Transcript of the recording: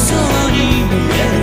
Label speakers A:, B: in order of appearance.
A: そうに見える。